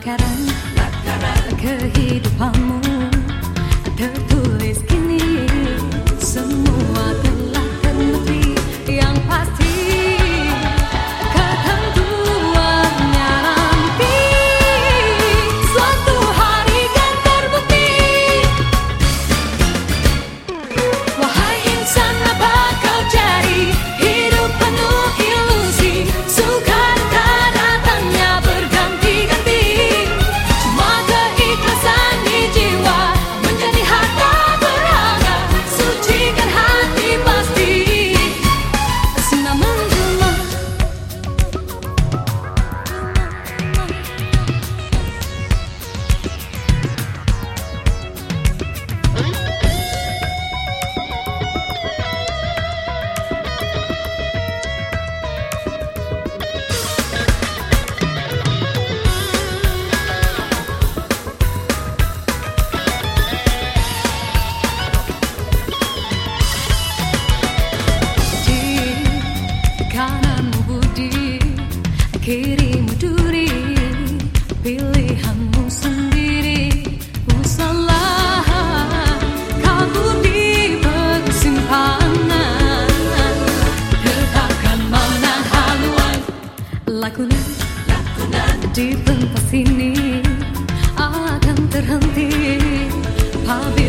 lakaran lakaran kehidupanmu. Tertulis kini semua kirimu duri Pilihanmu sendiri Usahlah kabur di persimpangan. Tetapkan mana haluan. Lakunan, lakunan di pentas ini Akan terhenti. Tiba